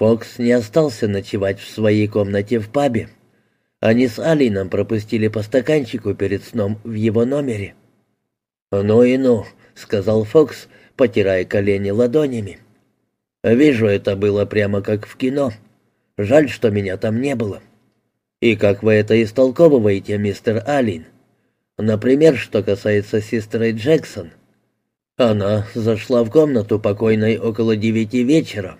Фокс не остался ночевать в своей комнате в пабе. Они с Алином пропустили по стаканчику перед сном в его номере. «Ну и ну», — сказал Фокс, потирая колени ладонями. «Вижу, это было прямо как в кино. Жаль, что меня там не было». «И как вы это истолковываете, мистер Алин?» «Например, что касается сестры Джексон». Она зашла в комнату покойной около девяти вечера.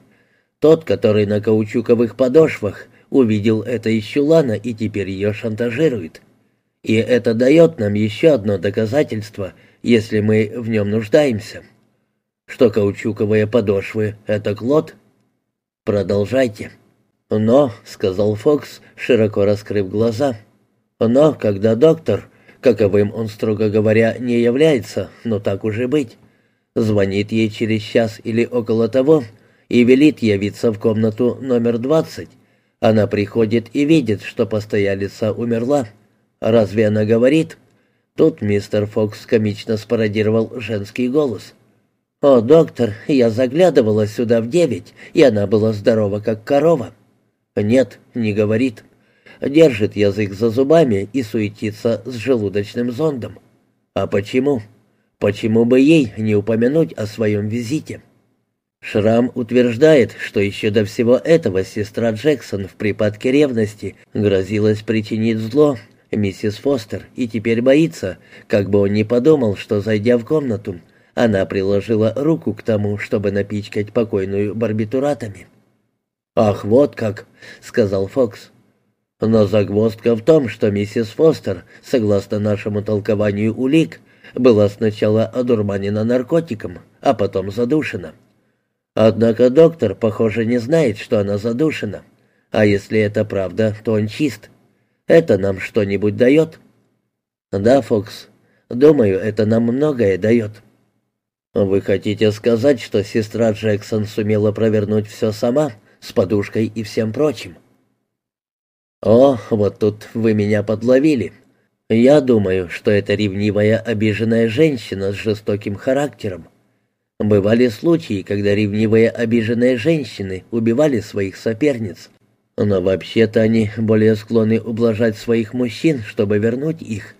Тот, который на каучуковых подошвах, увидел это из чулана и теперь ее шантажирует. И это дает нам еще одно доказательство, если мы в нем нуждаемся. Что каучуковые подошвы — это клод? Продолжайте. «Но», — сказал Фокс, широко раскрыв глаза, — «но когда доктор, каковым он, строго говоря, не является, но так уже быть, звонит ей через час или около того и велит явиться в комнату номер двадцать, она приходит и видит, что постоялица умерла. Разве она говорит?» Тут мистер Фокс комично спародировал женский голос. «О, доктор, я заглядывала сюда в девять, и она была здорова, как корова». «Нет, не говорит. Держит язык за зубами и суетится с желудочным зондом. А почему? Почему бы ей не упомянуть о своем визите?» Шрам утверждает, что еще до всего этого сестра Джексон в припадке ревности грозилась причинить зло миссис Фостер и теперь боится, как бы он ни подумал, что, зайдя в комнату, она приложила руку к тому, чтобы напичкать покойную барбитуратами. «Ах, вот как!» — сказал Фокс. «Но загвоздка в том, что миссис Фостер, согласно нашему толкованию улик, была сначала одурманена наркотиком, а потом задушена. Однако доктор, похоже, не знает, что она задушена. А если это правда, то он чист. Это нам что-нибудь дает?» «Да, Фокс. Думаю, это нам многое дает». «Вы хотите сказать, что сестра Джексон сумела провернуть все сама?» с подушкой и всем прочим. О, вот тут вы меня подловили. Я думаю, что это ревнивая обиженная женщина с жестоким характером. Бывали случаи, когда ревнивые обиженные женщины убивали своих соперниц. Но вообще-то они более склонны ублажать своих мужчин, чтобы вернуть их.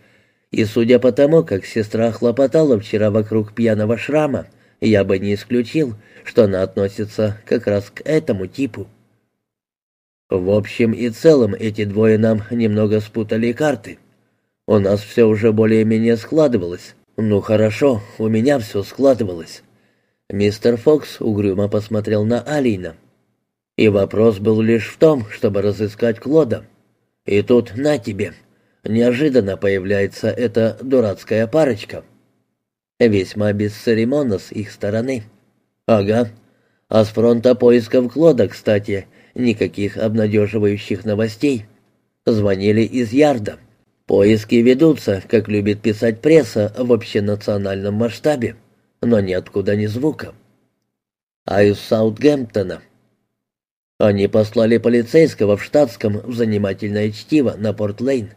И судя по тому, как сестра хлопотала вчера вокруг пьяного шрама, я бы не исключил, что она относится как раз к этому типу. В общем и целом эти двое нам немного спутали карты. У нас все уже более-менее складывалось. Ну хорошо, у меня все складывалось. Мистер Фокс угрюмо посмотрел на Алина. И вопрос был лишь в том, чтобы разыскать Клода. И тут на тебе. Неожиданно появляется эта дурацкая парочка. Весьма бесцеремонно с их стороны. «Ага. А с фронта поисков Клода, кстати, никаких обнадеживающих новостей. Звонили из Ярда. Поиски ведутся, как любит писать пресса, в общенациональном масштабе, но ниоткуда ни звука. А из Саутгемптона. Они послали полицейского в штатском в занимательное чтиво на Порт-Лейн.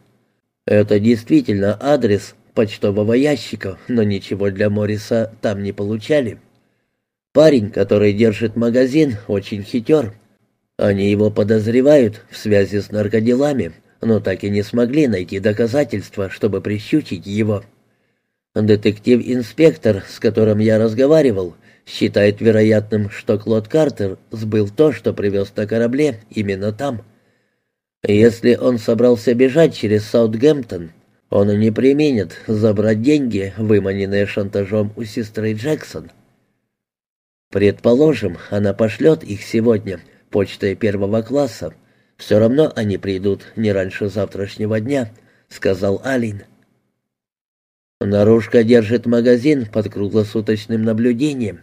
Это действительно адрес почтового ящика, но ничего для Морриса там не получали. Парень, который держит магазин, очень хитер. Они его подозревают в связи с наркоделами, но так и не смогли найти доказательства, чтобы прищучить его. Детектив-инспектор, с которым я разговаривал, считает вероятным, что Клод Картер сбыл то, что привез на корабле, именно там. Если он собрался бежать через Саутгемптон, он не применит забрать деньги, выманенные шантажом у сестры Джексон. Предположим, она пошлет их сегодня почтой первого класса. Все равно они придут не раньше завтрашнего дня, сказал Алин. Наружка держит магазин под круглосуточным наблюдением.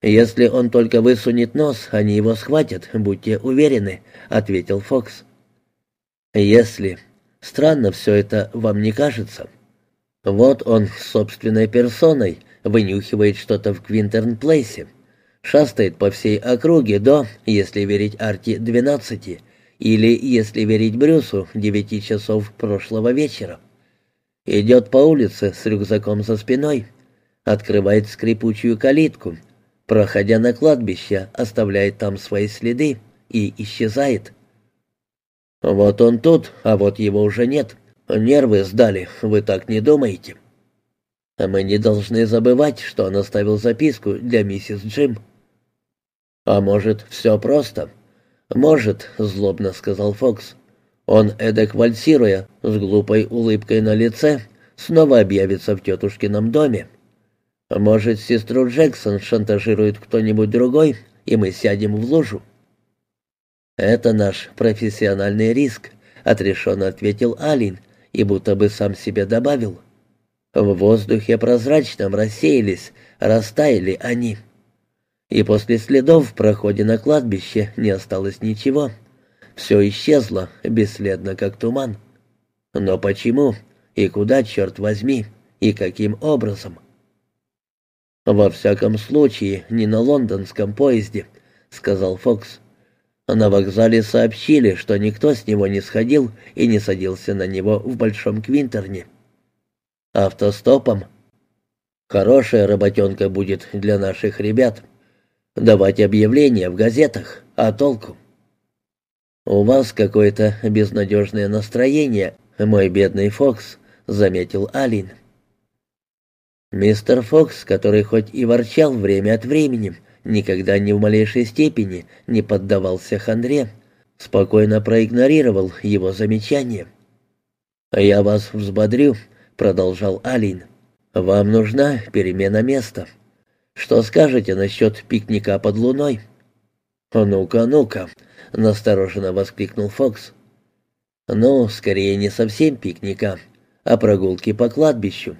Если он только высунет нос, они его схватят, будьте уверены, ответил Фокс. Если странно все это вам не кажется? Вот он собственной персоной вынюхивает что-то в Квинтерн-Плейсе шастает по всей округе до, если верить Арти, двенадцати, или, если верить Брюсу, девяти часов прошлого вечера. Идет по улице с рюкзаком за спиной, открывает скрипучую калитку, проходя на кладбище, оставляет там свои следы и исчезает. «Вот он тут, а вот его уже нет. Нервы сдали, вы так не думаете?» «Мы не должны забывать, что он оставил записку для миссис Джим». «А может, все просто?» «Может», — злобно сказал Фокс. Он, эдак вальсируя, с глупой улыбкой на лице, снова объявится в тетушкином доме. Может, сестру Джексон шантажирует кто-нибудь другой, и мы сядем в лужу. «Это наш профессиональный риск», — отрешенно ответил Алин и будто бы сам себе добавил. В воздухе прозрачном рассеялись, растаяли они. И после следов в проходе на кладбище не осталось ничего. Все исчезло, бесследно, как туман. Но почему? И куда, черт возьми? И каким образом? «Во всяком случае, не на лондонском поезде», — сказал Фокс. На вокзале сообщили, что никто с него не сходил и не садился на него в Большом Квинтерне. «Автостопом?» «Хорошая работенка будет для наших ребят. Давать объявления в газетах, а толку?» «У вас какое-то безнадежное настроение, мой бедный Фокс», — заметил Алин. Мистер Фокс, который хоть и ворчал время от времени, никогда ни в малейшей степени не поддавался хандре, спокойно проигнорировал его замечание. «Я вас взбодрю», — продолжал Алин. «Вам нужна перемена места. Что скажете насчет пикника под луной?» «Ну-ка, ну-ка», — настороженно воскликнул Фокс. «Ну, скорее не совсем пикника, а прогулки по кладбищу.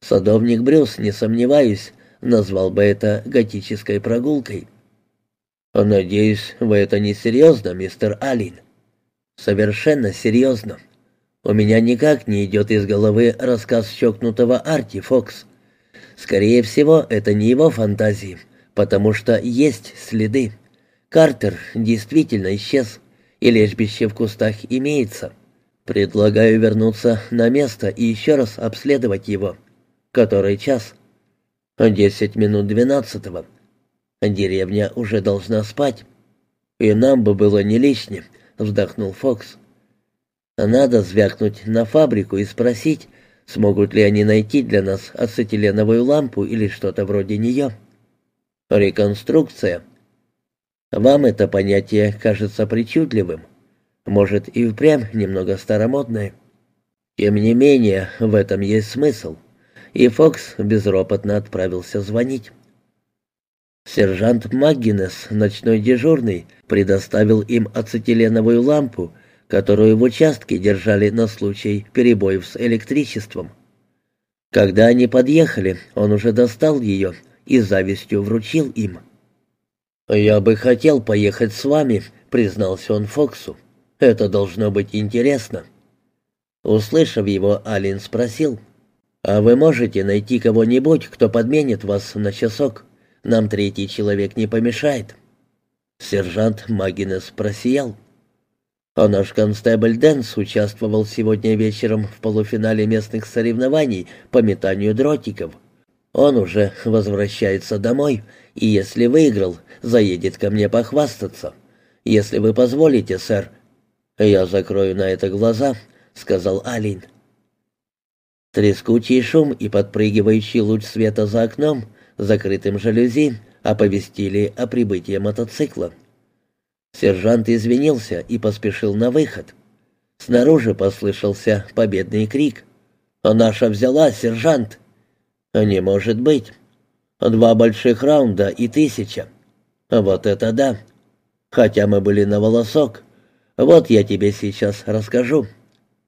Садовник Брюс, не сомневаюсь, назвал бы это готической прогулкой». «Надеюсь, вы это не серьезно, мистер Аллен?» «Совершенно серьезно. У меня никак не идет из головы рассказ щекнутого Арти Фокс. Скорее всего, это не его фантазии, потому что есть следы. Картер действительно исчез, и лежбище в кустах имеется. Предлагаю вернуться на место и еще раз обследовать его. Который час? Десять минут двенадцатого. Деревня уже должна спать. И нам бы было не лишним, вздохнул Фокс. Надо звякнуть на фабрику и спросить, смогут ли они найти для нас ацетиленовую лампу или что-то вроде нее. Реконструкция. Вам это понятие кажется причудливым, может и впрямь немного старомодное. Тем не менее, в этом есть смысл. И Фокс безропотно отправился звонить. Сержант Маггинес, ночной дежурный, предоставил им ацетиленовую лампу, которую в участке держали на случай перебоев с электричеством. Когда они подъехали, он уже достал ее и завистью вручил им. «Я бы хотел поехать с вами», — признался он Фоксу. «Это должно быть интересно». Услышав его, Алин спросил, «А вы можете найти кого-нибудь, кто подменит вас на часок? Нам третий человек не помешает». Сержант Магинес просиял. А наш констебль Дэнс участвовал сегодня вечером в полуфинале местных соревнований по метанию дротиков. Он уже возвращается домой, и если выиграл, заедет ко мне похвастаться. Если вы позволите, сэр». «Я закрою на это глаза», — сказал Алин. Трескучий шум и подпрыгивающий луч света за окном, закрытым жалюзи, оповестили о прибытии мотоцикла. Сержант извинился и поспешил на выход. Снаружи послышался победный крик. «А наша взяла, сержант!» «Не может быть. Два больших раунда и тысяча. Вот это да. Хотя мы были на волосок. Вот я тебе сейчас расскажу.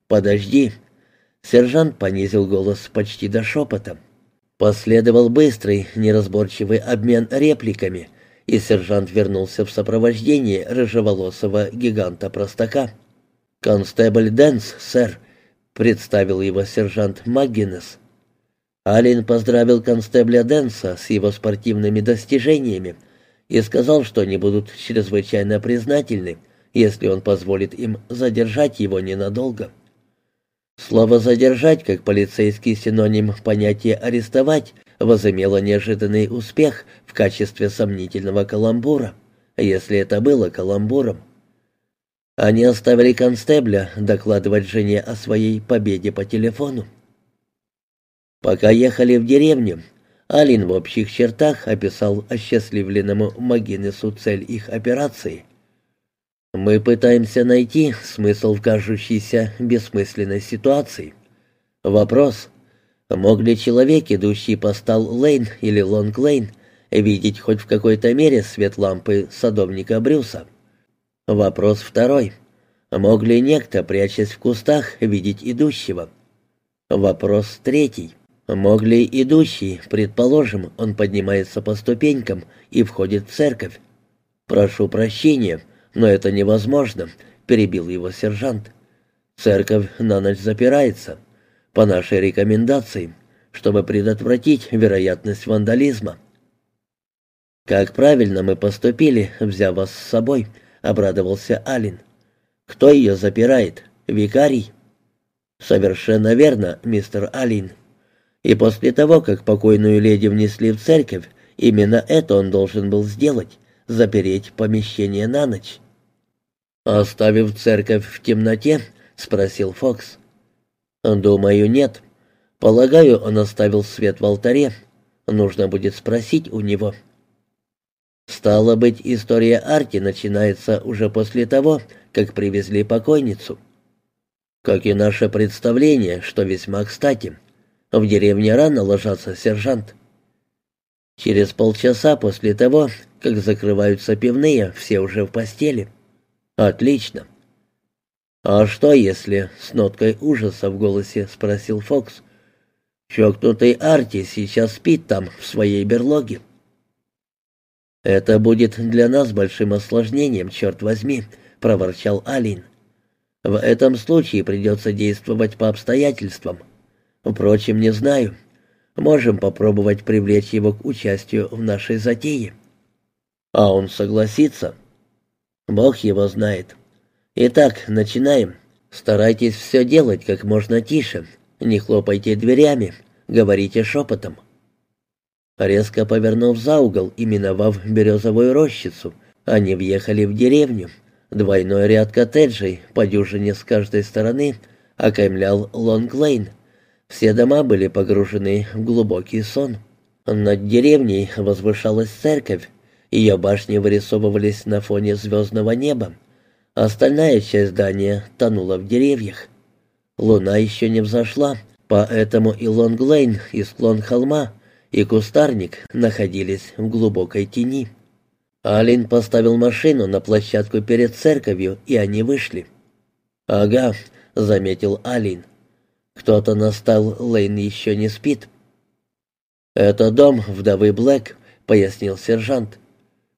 Подожди». Сержант понизил голос почти до шепота. Последовал быстрый, неразборчивый обмен репликами, и сержант вернулся в сопровождении рыжеволосого гиганта-простака. «Констебль Дэнс, сэр», — представил его сержант Маггинес. Алин поздравил констебля Дэнса с его спортивными достижениями и сказал, что они будут чрезвычайно признательны, если он позволит им задержать его ненадолго. Слово «задержать» как полицейский синоним понятия «арестовать» возымело неожиданный успех в качестве сомнительного каламбура. если это было каламбуром. Они оставили констебля докладывать жене о своей победе по телефону. Пока ехали в деревню, Алин в общих чертах описал осчастливленному Магинесу цель их операции. «Мы пытаемся найти смысл в кажущейся бессмысленной ситуации. Вопрос, мог ли человек, идущий по Стал-Лейн или Лонг-Лейн, видеть хоть в какой-то мере свет лампы садовника Брюса?» Вопрос второй. Мог ли некто, прячась в кустах, видеть идущего? Вопрос третий. Мог ли идущий, предположим, он поднимается по ступенькам и входит в церковь? «Прошу прощения, но это невозможно», — перебил его сержант. «Церковь на ночь запирается, по нашей рекомендации, чтобы предотвратить вероятность вандализма». «Как правильно мы поступили, взяв вас с собой», — обрадовался Алин. «Кто ее запирает? Викарий?» «Совершенно верно, мистер Алин», и после того, как покойную леди внесли в церковь, именно это он должен был сделать — запереть помещение на ночь. «Оставив церковь в темноте?» — спросил Фокс. «Думаю, нет. Полагаю, он оставил свет в алтаре. Нужно будет спросить у него». «Стало быть, история Арти начинается уже после того, как привезли покойницу». «Как и наше представление, что весьма кстати». В деревне рано ложатся, сержант. Через полчаса после того, как закрываются пивные, все уже в постели. Отлично. А что если, с ноткой ужаса в голосе спросил Фокс, чокнутый Арти сейчас спит там, в своей берлоге? «Это будет для нас большим осложнением, черт возьми», — проворчал Алин. «В этом случае придется действовать по обстоятельствам. Впрочем, не знаю. Можем попробовать привлечь его к участию в нашей затее. А он согласится. Бог его знает. Итак, начинаем. Старайтесь все делать как можно тише. Не хлопайте дверями, говорите шепотом. Резко повернув за угол и миновав березовую рощицу, они въехали в деревню. Двойной ряд коттеджей, по дюжине с каждой стороны, окаймлял Лонг-Лейн — все дома были погружены в глубокий сон. Над деревней возвышалась церковь, ее башни вырисовывались на фоне звездного неба. Остальная часть здания тонула в деревьях. Луна еще не взошла, поэтому и Лонглейн, и склон холма, и кустарник находились в глубокой тени. Алин поставил машину на площадку перед церковью, и они вышли. «Ага», — заметил Алин. Кто-то настал, Лейн еще не спит. «Это дом вдовы Блэк», — пояснил сержант.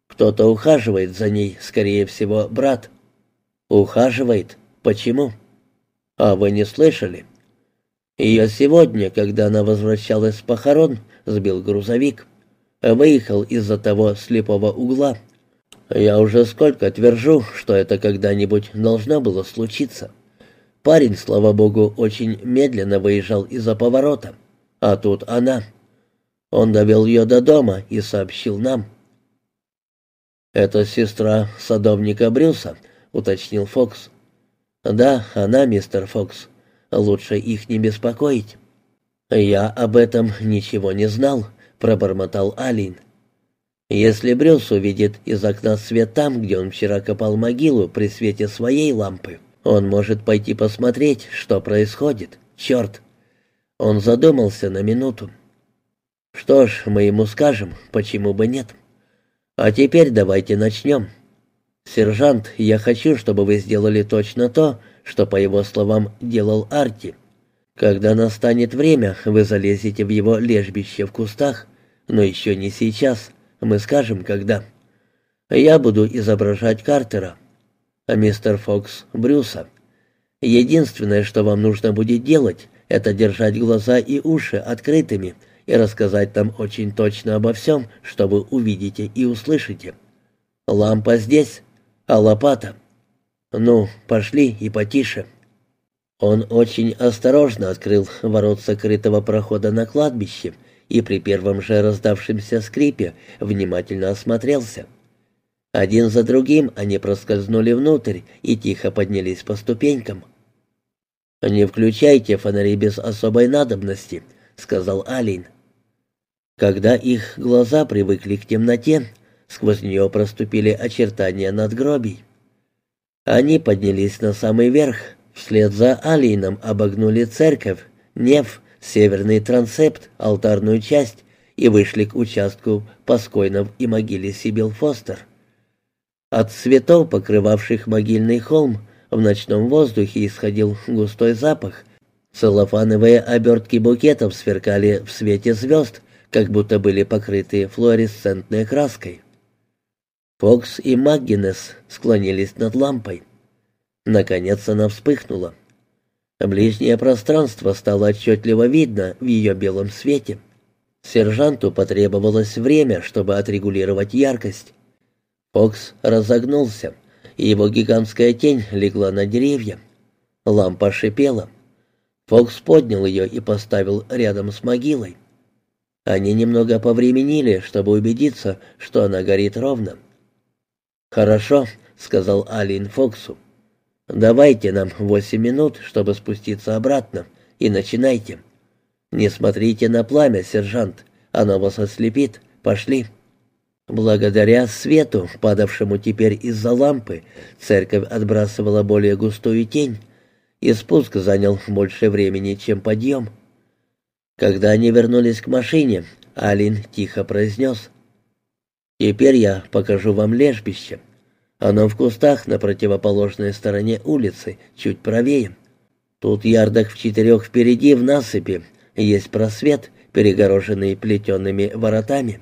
«Кто-то ухаживает за ней, скорее всего, брат». «Ухаживает? Почему?» «А вы не слышали?» Ее сегодня, когда она возвращалась с похорон, сбил грузовик. Выехал из-за того слепого угла. Я уже сколько твержу, что это когда-нибудь должно было случиться. Парень, слава богу, очень медленно выезжал из-за поворота. А тут она. Он довел ее до дома и сообщил нам. «Это сестра садовника Брюса», — уточнил Фокс. «Да, она, мистер Фокс. Лучше их не беспокоить». «Я об этом ничего не знал», — пробормотал Алин. «Если Брюс увидит из окна свет там, где он вчера копал могилу при свете своей лампы, он может пойти посмотреть, что происходит. Черт!» Он задумался на минуту. «Что ж, мы ему скажем, почему бы нет. А теперь давайте начнем. Сержант, я хочу, чтобы вы сделали точно то, что, по его словам, делал Арти. Когда настанет время, вы залезете в его лежбище в кустах, но еще не сейчас, мы скажем, когда. Я буду изображать Картера, мистер Фокс — Брюса. Единственное, что вам нужно будет делать, это держать глаза и уши открытыми и рассказать нам очень точно обо всем, что вы увидите и услышите. Лампа здесь, а лопата. Ну, пошли и потише. Он очень осторожно открыл ворот сокрытого прохода на кладбище и при первом же раздавшемся скрипе внимательно осмотрелся. Один за другим они проскользнули внутрь и тихо поднялись по ступенькам. «Не включайте фонари без особой надобности», — сказал Алин. Когда их глаза привыкли к темноте, сквозь нее проступили очертания надгробий. Они поднялись на самый верх, вслед за Алином обогнули церковь, неф, северный трансепт, алтарную часть и вышли к участку Паскойнов и могиле Сибил Фостер. От цветов, покрывавших могильный холм, в ночном воздухе исходил густой запах. Целлофановые обертки букетов сверкали в свете звезд, как будто были покрыты флуоресцентной краской. Фокс и Маггинес склонились над лампой. Наконец она вспыхнула. Ближнее пространство стало отчетливо видно в ее белом свете. Сержанту потребовалось время, чтобы отрегулировать яркость. Фокс разогнулся, и его гигантская тень легла на деревья. Лампа шипела. Фокс поднял ее и поставил рядом с могилой. Они немного повременили, чтобы убедиться, что она горит ровно. «Хорошо», — сказал Алин Фоксу. «Давайте нам восемь минут, чтобы спуститься обратно, и начинайте. Не смотрите на пламя, сержант, оно вас ослепит. Пошли». Благодаря свету, падавшему теперь из-за лампы, церковь отбрасывала более густую тень, и спуск занял больше времени, чем подъем. Когда они вернулись к машине, Алин тихо произнес. «Теперь я покажу вам лежбище. Оно в кустах на противоположной стороне улицы, чуть правее. Тут ярдах в четырех впереди в насыпи есть просвет, перегороженный плетеными воротами».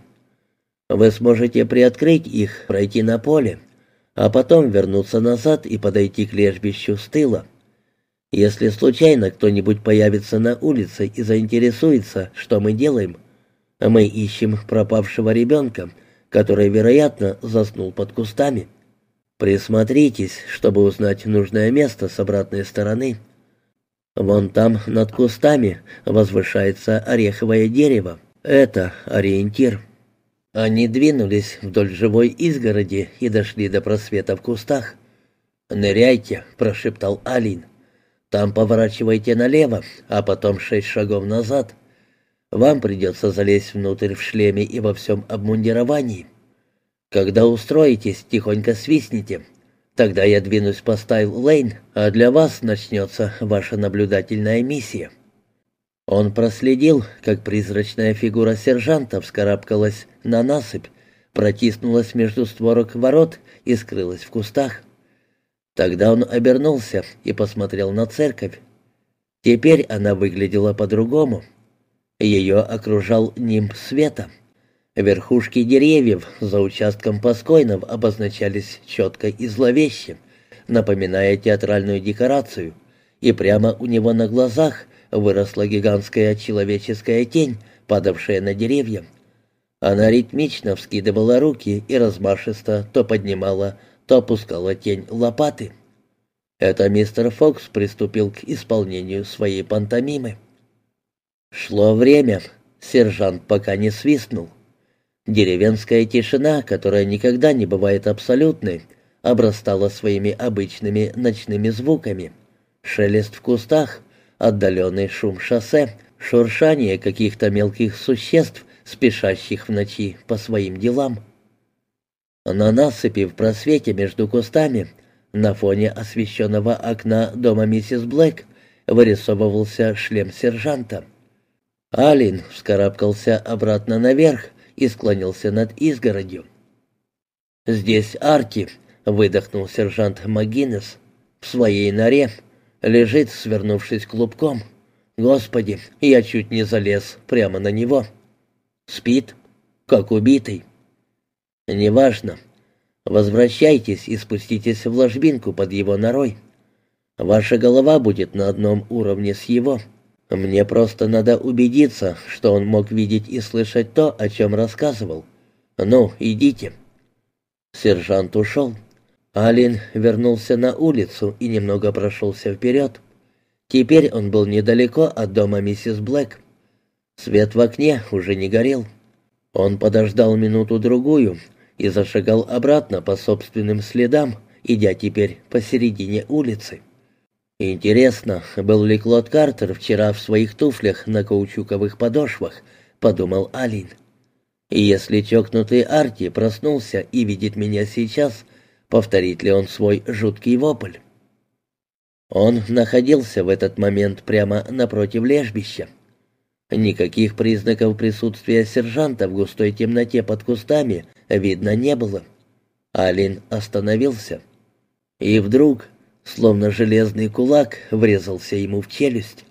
Вы сможете приоткрыть их, пройти на поле, а потом вернуться назад и подойти к лежбищу с тыла. Если случайно кто-нибудь появится на улице и заинтересуется, что мы делаем, мы ищем пропавшего ребенка, который, вероятно, заснул под кустами. Присмотритесь, чтобы узнать нужное место с обратной стороны. Вон там, над кустами, возвышается ореховое дерево. Это ориентир. Они двинулись вдоль живой изгороди и дошли до просвета в кустах. «Ныряйте», — прошептал Алин. «Там поворачивайте налево, а потом шесть шагов назад. Вам придется залезть внутрь в шлеме и во всем обмундировании. Когда устроитесь, тихонько свистните. Тогда я двинусь по Стайл-Лейн, а для вас начнется ваша наблюдательная миссия». Он проследил, как призрачная фигура сержанта вскарабкалась на насыпь, протиснулась между створок ворот и скрылась в кустах. Тогда он обернулся и посмотрел на церковь. Теперь она выглядела по-другому. Ее окружал нимб света. Верхушки деревьев за участком Паскойнов обозначались четко и зловеще, напоминая театральную декорацию, и прямо у него на глазах выросла гигантская человеческая тень, падавшая на деревья. Она ритмично вскидывала руки и размашисто то поднимала, то опускала тень лопаты. Это мистер Фокс приступил к исполнению своей пантомимы. Шло время, сержант пока не свистнул. Деревенская тишина, которая никогда не бывает абсолютной, обрастала своими обычными ночными звуками. Шелест в кустах, отдаленный шум шоссе, шуршание каких-то мелких существ, спешащих в ночи по своим делам. На насыпи в просвете между кустами, на фоне освещенного окна дома миссис Блэк, вырисовывался шлем сержанта. Алин вскарабкался обратно наверх и склонился над изгородью. «Здесь Арти», — выдохнул сержант МcГиннес, — «в своей норе, Лежит, свернувшись клубком. Господи, я чуть не залез прямо на него. Спит, как убитый. Неважно. Возвращайтесь и спуститесь в ложбинку под его норой. Ваша голова будет на одном уровне с его. Мне просто надо убедиться, что он мог видеть и слышать то, о чем рассказывал. Ну, идите. Сержант ушел. Алин вернулся на улицу и немного прошелся вперед. Теперь он был недалеко от дома миссис Блэк. Свет в окне уже не горел. Он подождал минуту-другую и зашагал обратно по собственным следам, идя теперь посередине улицы. «Интересно, был ли Клод Картер вчера в своих туфлях на каучуковых подошвах?» — подумал Алин. «И если чокнутый Арти проснулся и видит меня сейчас, повторит ли он свой жуткий вопль?» Он находился в этот момент прямо напротив лежбища. Никаких признаков присутствия сержанта в густой темноте под кустами видно не было. Алин остановился. И вдруг, словно железный кулак, врезался ему в челюсть.